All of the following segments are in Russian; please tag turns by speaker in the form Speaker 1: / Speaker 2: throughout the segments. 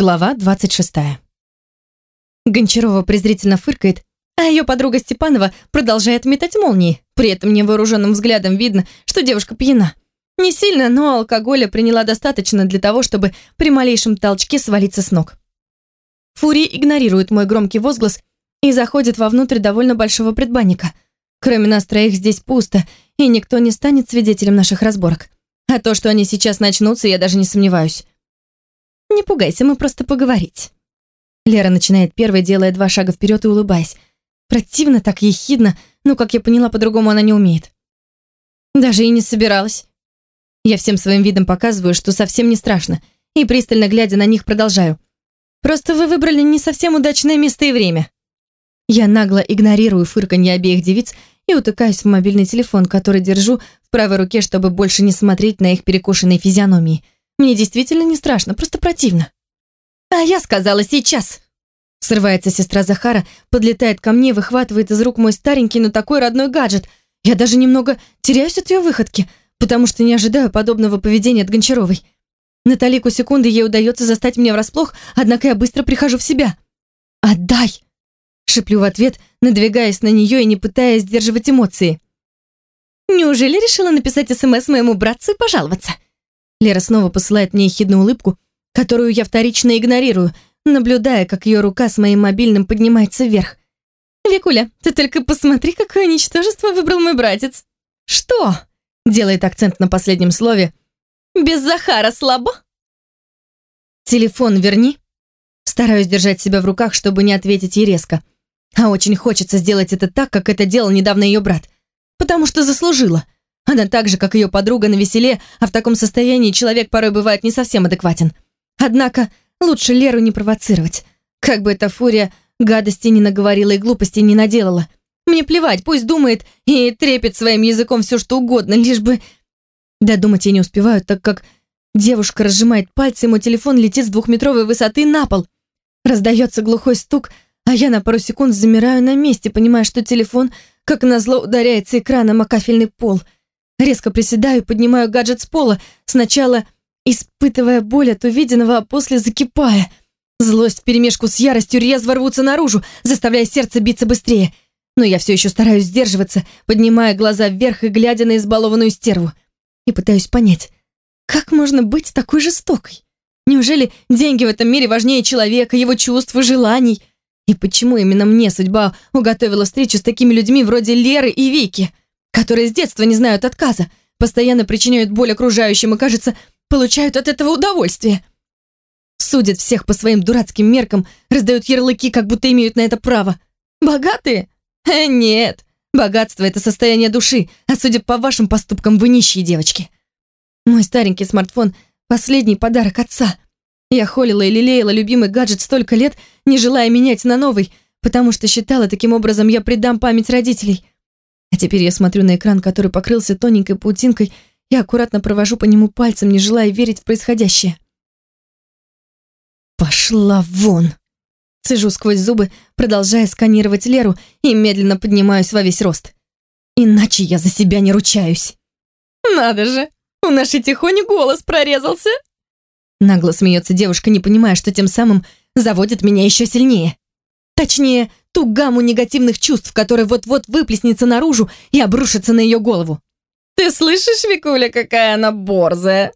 Speaker 1: Глава 26. Гончарова презрительно фыркает, а ее подруга Степанова продолжает метать молнии. При этом невооруженным взглядом видно, что девушка пьяна. Не сильно, но алкоголя приняла достаточно для того, чтобы при малейшем толчке свалиться с ног. Фури игнорирует мой громкий возглас и заходит вовнутрь довольно большого предбанника. Кроме нас троих здесь пусто, и никто не станет свидетелем наших разборок. А то, что они сейчас начнутся, я даже не сомневаюсь. Не пугайся, мы просто поговорить. Лера начинает первой, делая два шага вперед и улыбаясь. Противно так ехидно, но, как я поняла, по-другому она не умеет. Даже и не собиралась. Я всем своим видом показываю, что совсем не страшно, и пристально глядя на них продолжаю. Просто вы выбрали не совсем удачное место и время. Я нагло игнорирую фырканье обеих девиц и утыкаюсь в мобильный телефон, который держу в правой руке, чтобы больше не смотреть на их перекошенные физиономии. Мне действительно не страшно, просто противно. «А я сказала сейчас!» Срывается сестра Захара, подлетает ко мне, выхватывает из рук мой старенький, но такой родной гаджет. Я даже немного теряюсь от ее выходки, потому что не ожидаю подобного поведения от Гончаровой. На талику секунды ей удается застать меня врасплох, однако я быстро прихожу в себя. «Отдай!» Шиплю в ответ, надвигаясь на нее и не пытаясь сдерживать эмоции. «Неужели решила написать СМС моему братцу и пожаловаться?» Лера снова посылает мне ехидную улыбку, которую я вторично игнорирую, наблюдая, как ее рука с моим мобильным поднимается вверх. «Викуля, ты только посмотри, какое ничтожество выбрал мой братец!» «Что?» — делает акцент на последнем слове. «Без Захара слабо?» «Телефон верни». Стараюсь держать себя в руках, чтобы не ответить ей резко. А очень хочется сделать это так, как это делал недавно ее брат. Потому что заслужила. Она так же, как ее подруга на веселе, а в таком состоянии человек порой бывает не совсем адекватен. Однако лучше Леру не провоцировать. Как бы эта фурия гадости не наговорила и глупости не наделала. Мне плевать, пусть думает и трепет своим языком все что угодно, лишь бы... Додумать я не успеваю, так как девушка разжимает пальцы, и мой телефон летит с двухметровой высоты на пол. Раздается глухой стук, а я на пару секунд замираю на месте, понимая, что телефон, как назло, ударяется экраном о кафельный пол. Резко приседаю, поднимаю гаджет с пола, сначала испытывая боль от увиденного, а после закипая. Злость вперемешку с яростью резво рвутся наружу, заставляя сердце биться быстрее. Но я все еще стараюсь сдерживаться, поднимая глаза вверх и глядя на избалованную стерву. И пытаюсь понять, как можно быть такой жестокой? Неужели деньги в этом мире важнее человека, его чувств и желаний? И почему именно мне судьба уготовила встречу с такими людьми вроде Леры и Вики, которые с детства не знают отказа, постоянно причиняют боль окружающим и, кажется, получают от этого удовольствие. Судят всех по своим дурацким меркам, раздают ярлыки, как будто имеют на это право. Богатые? Э, нет. Богатство — это состояние души, а судя по вашим поступкам, вы нищие девочки. Мой старенький смартфон — последний подарок отца. Я холила и лелеяла любимый гаджет столько лет, не желая менять на новый, потому что считала, таким образом я предам память родителей. А теперь я смотрю на экран, который покрылся тоненькой паутинкой, и аккуратно провожу по нему пальцем, не желая верить в происходящее. «Пошла вон!» Цежу сквозь зубы, продолжая сканировать Леру и медленно поднимаюсь во весь рост. Иначе я за себя не ручаюсь. «Надо же, у нашей Тихони голос прорезался!» Нагло смеется девушка, не понимая, что тем самым заводит меня еще сильнее. Точнее, ту гамму негативных чувств, которая вот-вот выплеснется наружу и обрушится на ее голову. «Ты слышишь, Викуля, какая она борзая?»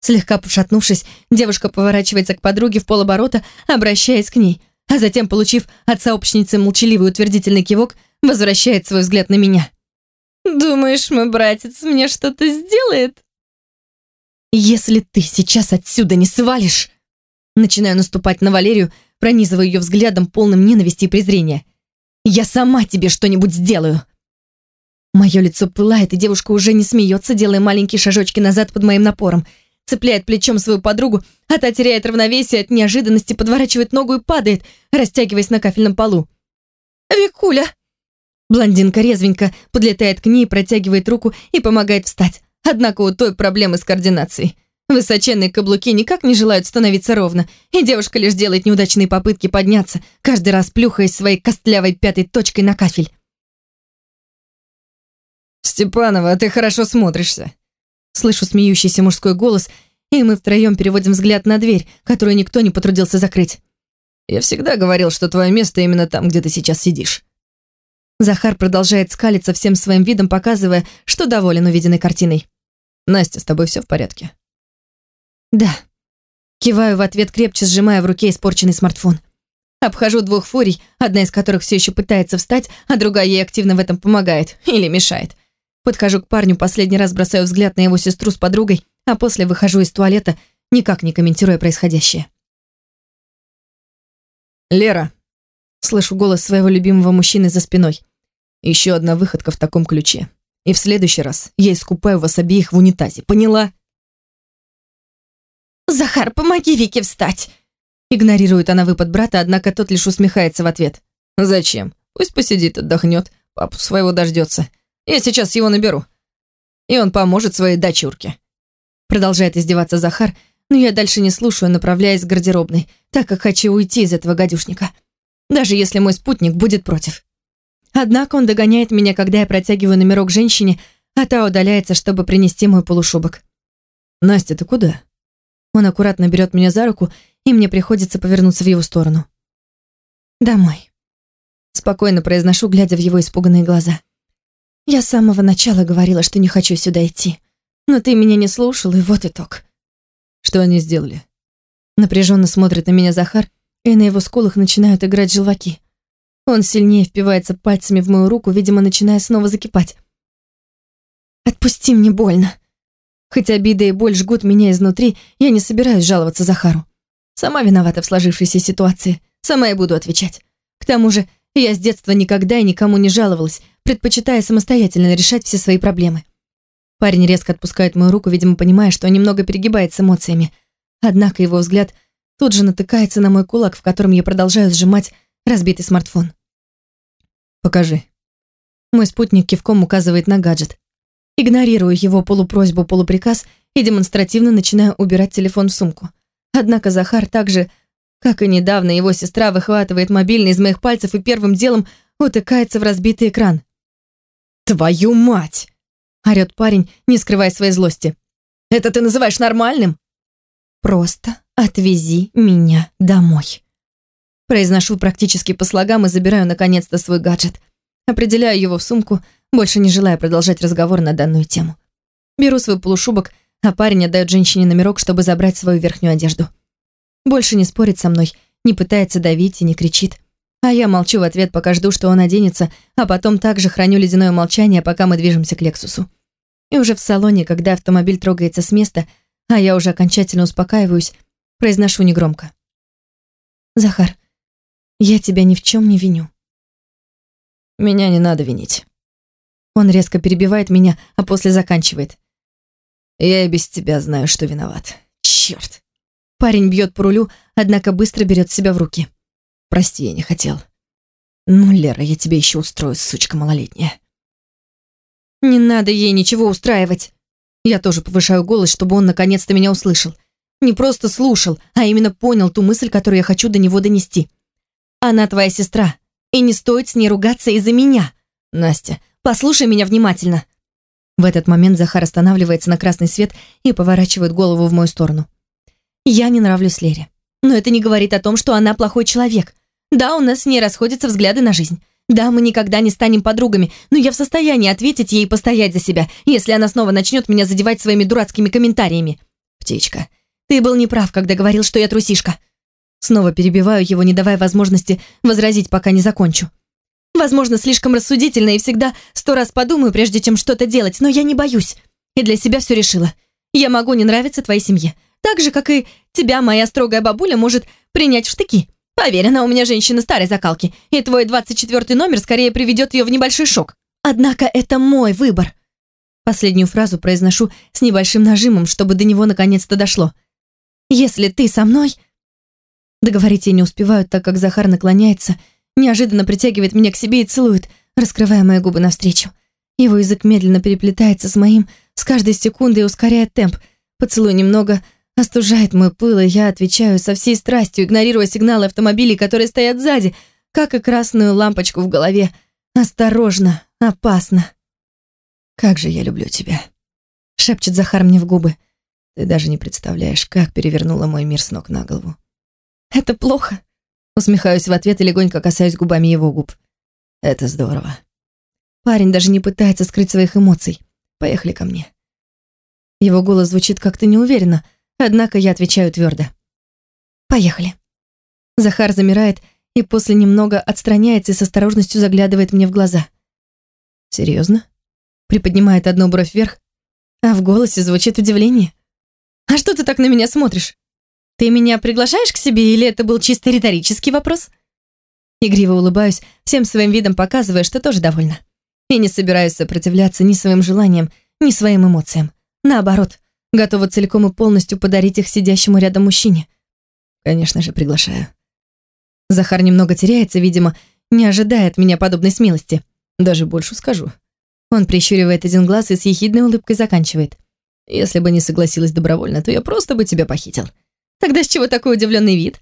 Speaker 1: Слегка пошатнувшись, девушка поворачивается к подруге в полоборота, обращаясь к ней, а затем, получив от сообщницы молчаливый утвердительный кивок, возвращает свой взгляд на меня. «Думаешь, мой братец мне что-то сделает?» «Если ты сейчас отсюда не свалишь...» Начинаю наступать на Валерию, пронизывая ее взглядом, полным ненависти и презрения. «Я сама тебе что-нибудь сделаю!» Мое лицо пылает, и девушка уже не смеется, делая маленькие шажочки назад под моим напором. Цепляет плечом свою подругу, а та теряет равновесие от неожиданности, подворачивает ногу и падает, растягиваясь на кафельном полу. «Викуля!» Блондинка резвенько подлетает к ней, протягивает руку и помогает встать. Однако у той проблемы с координацией. Высоченные каблуки никак не желают становиться ровно, и девушка лишь делает неудачные попытки подняться, каждый раз плюхаясь своей костлявой пятой точкой на кафель.
Speaker 2: «Степанова, ты хорошо смотришься».
Speaker 1: Слышу смеющийся мужской голос и мы втроем переводим взгляд на дверь, которую никто не потрудился закрыть.
Speaker 2: «Я всегда говорил, что твое место именно там, где ты сейчас сидишь».
Speaker 1: Захар продолжает скалиться всем своим видом, показывая, что доволен увиденной картиной.
Speaker 2: «Настя, с тобой все в порядке?»
Speaker 1: «Да». Киваю в ответ, крепче сжимая в руке испорченный смартфон. Обхожу двух фурий, одна из которых все еще пытается встать, а другая ей активно в этом помогает или мешает. Подхожу к парню, последний раз бросаю взгляд на его сестру с подругой, а после выхожу из туалета, никак не комментируя происходящее.
Speaker 2: «Лера!» Слышу голос своего любимого мужчины за спиной. Еще одна выходка в таком ключе. И в следующий раз я искупаю вас обеих в унитазе, поняла?
Speaker 1: «Захар, помоги Вике встать!» Игнорирует она выпад брата, однако тот лишь усмехается в ответ.
Speaker 2: «Зачем? Пусть посидит, отдохнет, папу своего дождется. Я сейчас его наберу. И он поможет своей дочурке».
Speaker 1: Продолжает издеваться Захар, но я дальше не слушаю, направляясь к гардеробной, так как хочу уйти из этого гадюшника. Даже если мой спутник будет против. Однако он догоняет меня, когда я протягиваю номерок женщине, а та удаляется, чтобы принести мой полушубок.
Speaker 2: «Настя, ты куда?»
Speaker 1: Он аккуратно берет меня за руку, и мне приходится повернуться в его сторону. «Домой», — спокойно произношу, глядя в его испуганные глаза. «Я с самого начала говорила, что не хочу сюда идти, но ты меня не слушал, и вот итог».
Speaker 2: «Что они сделали?»
Speaker 1: Напряженно смотрит на меня Захар, и на его скулах начинают играть желваки. Он сильнее впивается пальцами в мою руку, видимо, начиная снова закипать. «Отпусти, мне больно». Хотя обида и боль жгут меня изнутри, я не собираюсь жаловаться Захару. Сама виновата в сложившейся ситуации, сама и буду отвечать. К тому же, я с детства никогда и никому не жаловалась, предпочитая самостоятельно решать все свои проблемы. Парень резко отпускает мою руку, видимо, понимая, что немного перегибает с эмоциями. Однако его взгляд тут же натыкается на мой кулак, в котором я продолжаю сжимать разбитый смартфон.
Speaker 2: «Покажи».
Speaker 1: Мой спутник кивком указывает на гаджет. Игнорирую его полупросьбу-полуприказ и демонстративно начинаю убирать телефон в сумку. Однако Захар также, как и недавно, его сестра выхватывает мобильный из моих пальцев и первым делом утыкается в разбитый экран.
Speaker 2: «Твою мать!»
Speaker 1: – орёт парень, не скрывая своей злости.
Speaker 2: «Это ты называешь нормальным?»
Speaker 1: «Просто отвези меня домой». Произношу практически по слогам и забираю наконец-то свой гаджет. Определяю его в сумку, больше не желая продолжать разговор на данную тему. Беру свой полушубок, а парень отдает женщине номерок, чтобы забрать свою верхнюю одежду. Больше не спорит со мной, не пытается давить и не кричит. А я молчу в ответ, пока жду, что он оденется, а потом также храню ледяное молчание, пока мы движемся к Лексусу. И уже в салоне, когда автомобиль трогается с места, а я уже окончательно успокаиваюсь, произношу негромко. «Захар, я тебя ни в чем не виню.
Speaker 2: Меня не надо винить.
Speaker 1: Он резко перебивает меня, а после заканчивает.
Speaker 2: Я и без тебя знаю, что виноват. Черт.
Speaker 1: Парень бьет по рулю, однако быстро берет себя в руки.
Speaker 2: Прости, я не хотел. Ну, Лера, я тебе еще устрою, сучка малолетняя.
Speaker 1: Не надо ей ничего устраивать. Я тоже повышаю голос, чтобы он наконец-то меня услышал. Не просто слушал, а именно понял ту мысль, которую я хочу до него донести. Она твоя сестра, и не стоит с ней ругаться из-за меня. Настя, послушай меня внимательно. В этот момент Захар останавливается на красный свет и поворачивает голову в мою сторону. Я не нравлюсь Лере. Но это не говорит о том, что она плохой человек. Да, у нас с ней расходятся взгляды на жизнь. Да, мы никогда не станем подругами, но я в состоянии ответить ей и постоять за себя, если она снова начнет меня задевать своими дурацкими комментариями. Птичка, ты был неправ, когда говорил, что я трусишка. Снова перебиваю его, не давая возможности возразить, пока не закончу. Возможно, слишком рассудительно и всегда сто раз подумаю, прежде чем что-то делать, но я не боюсь. И для себя все решила. Я могу не нравиться твоей семье. Так же, как и тебя моя строгая бабуля может принять в штыки. Поверь, она у меня женщина старой закалки, и твой 24 номер скорее приведет ее в небольшой шок. Однако это мой выбор. Последнюю фразу произношу с небольшим нажимом, чтобы до него наконец-то дошло. Если ты со мной, Договорить я не успеваю, так как Захар наклоняется, неожиданно притягивает меня к себе и целует, раскрывая мои губы навстречу. Его язык медленно переплетается с моим, с каждой секундой ускоряет темп. Поцелуй немного остужает мой пыл, и я отвечаю со всей страстью, игнорируя сигналы автомобилей, которые стоят сзади, как и красную лампочку в голове. Осторожно, опасно.
Speaker 2: «Как же я люблю тебя», —
Speaker 1: шепчет Захар мне в губы.
Speaker 2: Ты даже не представляешь, как перевернула мой мир с ног на голову.
Speaker 1: Это плохо. Усмехаюсь в ответ и легонько касаюсь губами его губ.
Speaker 2: Это здорово.
Speaker 1: Парень даже не пытается скрыть своих эмоций.
Speaker 2: Поехали ко мне.
Speaker 1: Его голос звучит как-то неуверенно, однако я отвечаю твердо. Поехали. Захар замирает и после немного отстраняется и с осторожностью заглядывает мне в глаза.
Speaker 2: Серьезно?
Speaker 1: Приподнимает одну бровь вверх, а в голосе звучит удивление. «А что ты так на меня смотришь? Ты меня приглашаешь к себе или это был чисто риторический вопрос?» Игриво улыбаюсь, всем своим видом показывая, что тоже довольна. И не собираюсь сопротивляться ни своим желаниям, ни своим эмоциям. Наоборот, готова целиком и полностью подарить их сидящему рядом мужчине.
Speaker 2: Конечно же, приглашаю.
Speaker 1: Захар немного теряется, видимо, не ожидая от меня подобной смелости.
Speaker 2: Даже больше скажу.
Speaker 1: Он прищуривает один глаз и с ехидной улыбкой заканчивает.
Speaker 2: Если бы не согласилась добровольно, то я просто бы тебя похитил.
Speaker 1: Тогда с чего такой удивленный вид?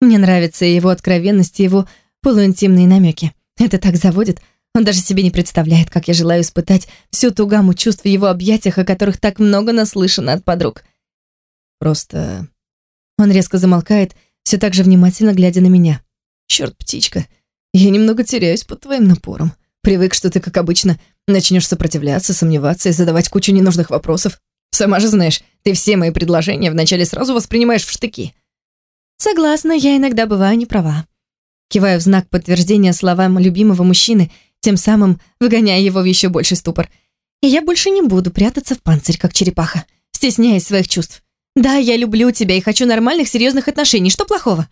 Speaker 1: Мне нравится его откровенность и его полуинтимные намеки. Это так заводит. Он даже себе не представляет, как я желаю испытать всю ту гамму чувств в его объятиях, о которых так много наслышано от подруг.
Speaker 2: Просто...
Speaker 1: Он резко замолкает, все так же внимательно глядя на меня.
Speaker 2: Черт, птичка, я немного теряюсь под твоим напором. Привык, что ты, как обычно, начнешь сопротивляться, сомневаться и задавать кучу ненужных вопросов. Сама же знаешь, ты все мои предложения вначале сразу воспринимаешь в штыки.
Speaker 1: Согласна, я иногда бываю не права. Киваю в знак подтверждения словам любимого мужчины, тем самым выгоняя его в еще больший ступор. И я больше не буду прятаться в панцирь, как черепаха, стесняясь своих чувств. Да, я люблю тебя и хочу нормальных, серьезных отношений. Что плохого?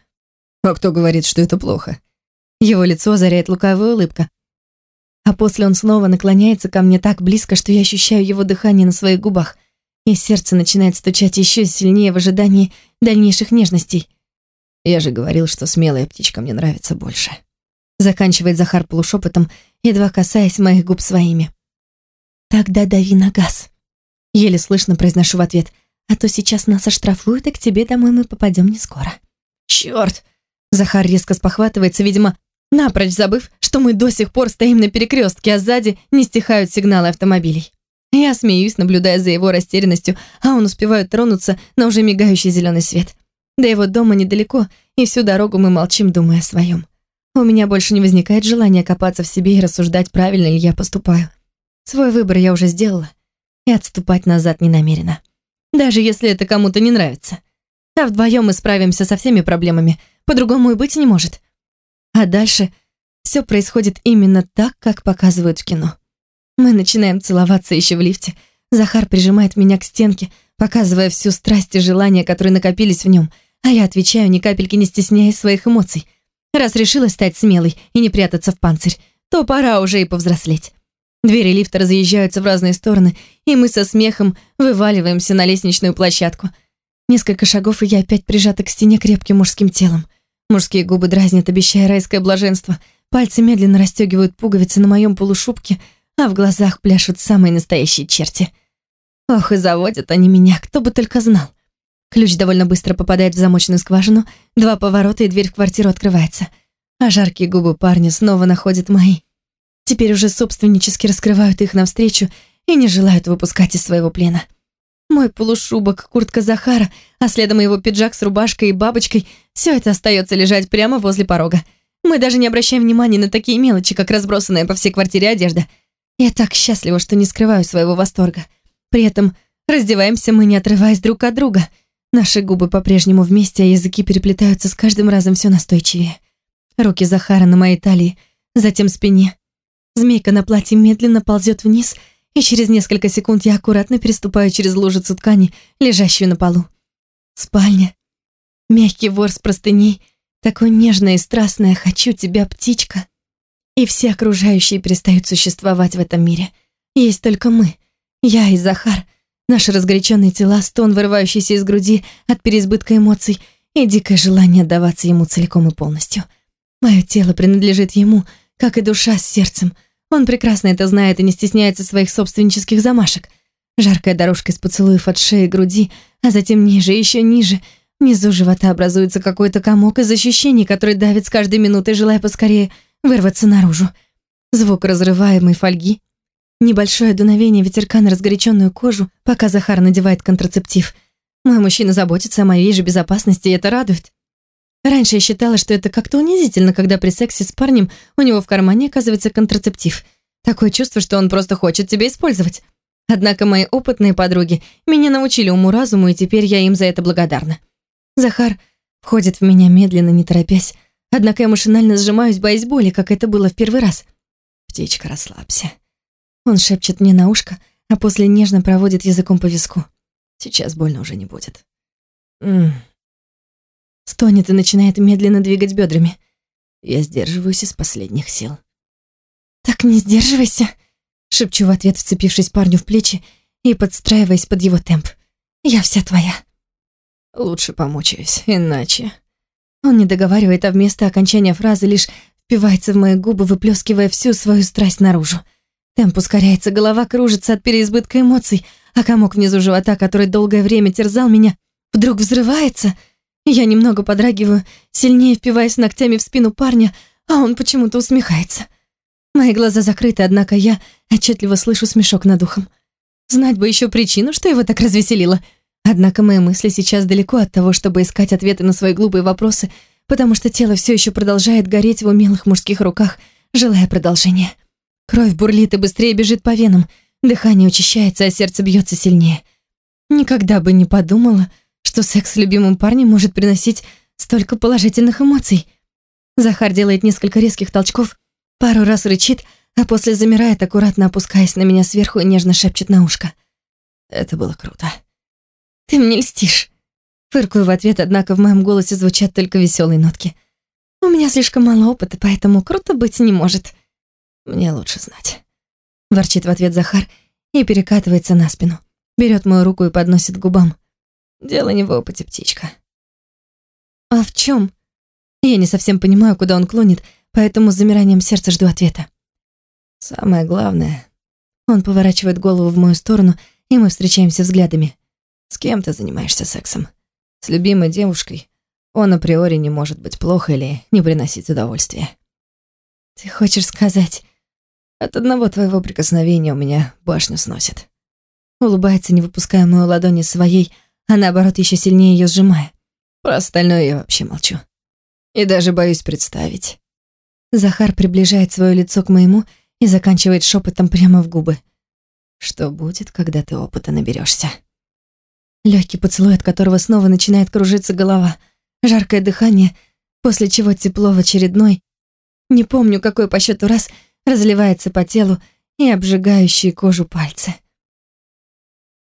Speaker 2: А кто говорит, что это плохо?
Speaker 1: Его лицо озаряет лукавая улыбка. А после он снова наклоняется ко мне так близко, что я ощущаю его дыхание на своих губах, и сердце начинает стучать еще сильнее в ожидании дальнейших нежностей.
Speaker 2: Я же говорил, что смелая птичка мне нравится больше.
Speaker 1: Заканчивает Захар полушепотом, едва касаясь моих губ своими. Тогда дави на газ. Еле слышно произношу в ответ, а то сейчас нас оштрафуют, и к тебе домой мы попадем не скоро.
Speaker 2: Черт!
Speaker 1: Захар резко спохватывается, видимо, напрочь забыв, что мы до сих пор стоим на перекрестке, а сзади не стихают сигналы автомобилей. Я смеюсь, наблюдая за его растерянностью, а он успевает тронуться на уже мигающий зеленый свет. До его дома недалеко, и всю дорогу мы молчим, думая о своем. У меня больше не возникает желания копаться в себе и рассуждать, правильно ли я поступаю. Свой выбор я уже сделала, и отступать назад не намерена. Даже если это кому-то не нравится. А вдвоем мы справимся со всеми проблемами, по-другому и быть не может. А дальше все происходит именно так, как показывают в кино. Мы начинаем целоваться еще в лифте. Захар прижимает меня к стенке, показывая всю страсть и желание, которые накопились в нем, а я отвечаю, ни капельки не стесняясь своих эмоций. Раз решила стать смелой и не прятаться в панцирь, то пора уже и повзрослеть. Двери лифта разъезжаются в разные стороны, и мы со смехом вываливаемся на лестничную площадку. Несколько шагов, и я опять прижата к стене крепким мужским телом. Мужские губы дразнят, обещая райское блаженство. Пальцы медленно расстегивают пуговицы на моем полушубке, а в глазах пляшут самые настоящие черти. Ох, и заводят они меня, кто бы только знал. Ключ довольно быстро попадает в замочную скважину, два поворота, и дверь в квартиру открывается. А жаркие губы парня снова находят мои. Теперь уже собственнически раскрывают их навстречу и не желают выпускать из своего плена. Мой полушубок, куртка Захара, а следом его пиджак с рубашкой и бабочкой — все это остается лежать прямо возле порога. Мы даже не обращаем внимания на такие мелочи, как разбросанная по всей квартире одежда. Я так счастлива, что не скрываю своего восторга. При этом раздеваемся мы, не отрываясь друг от друга. Наши губы по-прежнему вместе, а языки переплетаются с каждым разом все настойчивее. Руки Захара на моей талии, затем спине. Змейка на платье медленно ползет вниз — и через несколько секунд я аккуратно переступаю через лужицу ткани, лежащую на полу. Спальня. Мягкий ворс простыней, такой нежная и страстная «хочу тебя, птичка». И все окружающие перестают существовать в этом мире. Есть только мы, я и Захар, наши разгоряченные тела, стон, вырывающийся из груди от переизбытка эмоций и дикое желание отдаваться ему целиком и полностью. Мое тело принадлежит ему, как и душа с сердцем — он прекрасно это знает и не стесняется своих собственнических замашек. Жаркая дорожка из поцелуев от шеи груди, а затем ниже, еще ниже. Внизу живота образуется какой-то комок из ощущений, который давит с каждой минутой, желая поскорее вырваться наружу. Звук разрываемой фольги. Небольшое дуновение ветерка на разгоряченную кожу, пока Захар надевает контрацептив. Мой мужчина заботится о моей же безопасности, и это радует. Раньше я считала, что это как-то унизительно, когда при сексе с парнем у него в кармане оказывается контрацептив. Такое чувство, что он просто хочет тебя использовать. Однако мои опытные подруги меня научили уму-разуму, и теперь я им за это благодарна. Захар входит в меня медленно, не торопясь, однако я машинально сжимаюсь, боясь боли, как это было в первый раз. «Птичка, расслабься». Он шепчет мне на ушко, а после нежно проводит языком по виску. Сейчас больно уже не будет. М Стонет и начинает медленно двигать бедрами. Я сдерживаюсь из последних сил. «Так не сдерживайся», — шепчу в ответ, вцепившись парню в плечи и подстраиваясь под его темп. «Я вся твоя».
Speaker 2: Лучше помучаюсь, иначе...
Speaker 1: Он не договаривает, а вместо окончания фразы лишь впивается в мои губы, выплескивая всю свою страсть наружу. Темп ускоряется, голова кружится от переизбытка эмоций, а комок внизу живота, который долгое время терзал меня, вдруг взрывается. Я немного подрагиваю, сильнее впиваясь ногтями в спину парня, а он почему-то усмехается. Мои глаза закрыты, однако я отчетливо слышу смешок над ухом. Знать бы еще причину, что его так развеселило. Однако мои мысли сейчас далеко от того, чтобы искать ответы на свои глупые вопросы, потому что тело все еще продолжает гореть в умелых мужских руках, желая продолжения. Кровь бурлит и быстрее бежит по венам, дыхание учащается, а сердце бьется сильнее. Никогда бы не подумала, что секс с любимым парнем может приносить столько положительных эмоций. Захар делает несколько резких толчков, пару раз рычит, а после замирает, аккуратно опускаясь на меня сверху и нежно шепчет на ушко.
Speaker 2: Это было круто.
Speaker 1: «Ты мне льстишь». Фыркаю в ответ, однако в моем голосе звучат только веселые нотки. «У меня слишком мало опыта, поэтому круто быть не может».
Speaker 2: Мне лучше знать.
Speaker 1: Ворчит в ответ Захар и перекатывается на спину. Берет мою руку и подносит к губам.
Speaker 2: Дело не в опыте, птичка.
Speaker 1: А в чем? Я не совсем понимаю, куда он клонит, поэтому с замиранием сердца жду ответа.
Speaker 2: Самое главное...
Speaker 1: Он поворачивает голову в мою сторону, и мы встречаемся взглядами.
Speaker 2: С кем ты занимаешься сексом? С любимой девушкой? Он априори не может быть плохо или не приносить удовольствия.
Speaker 1: Ты хочешь сказать,
Speaker 2: от одного твоего прикосновения у меня башню сносит.
Speaker 1: Улыбается, не выпуская мою ладони своей, а наоборот еще сильнее ее сжимая.
Speaker 2: Про остальное я вообще молчу. И даже боюсь представить.
Speaker 1: Захар приближает свое лицо к моему и заканчивает шепотом прямо в губы.
Speaker 2: Что будет, когда ты опыта наберешься?
Speaker 1: Легкий поцелуй, от которого снова начинает кружиться голова, жаркое дыхание, после чего тепло в очередной, не помню, какой по счету раз, разливается по телу и обжигающие кожу пальцы.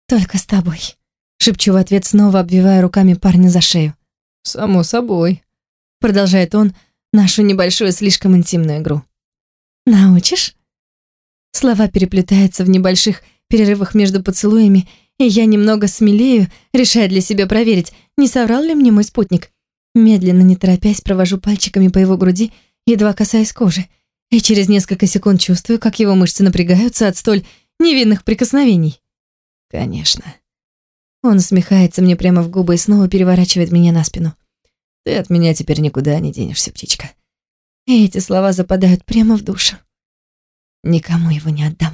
Speaker 1: «Только с тобой», — шепчу в ответ, снова обвивая руками парня за шею.
Speaker 2: «Само собой», —
Speaker 1: продолжает он нашу небольшую слишком интимную игру. «Научишь?» Слова переплетаются в небольших перерывах между поцелуями, и я немного смелею, решая для себя проверить, не соврал ли мне мой спутник. Медленно, не торопясь, провожу пальчиками по его груди, едва касаясь кожи, и через несколько секунд чувствую, как его мышцы напрягаются от столь невинных прикосновений.
Speaker 2: «Конечно».
Speaker 1: Он усмехается мне прямо в губы и снова переворачивает меня на спину.
Speaker 2: «Ты от меня теперь никуда не денешься, птичка».
Speaker 1: И эти слова западают прямо в душу. Никому его не отдам.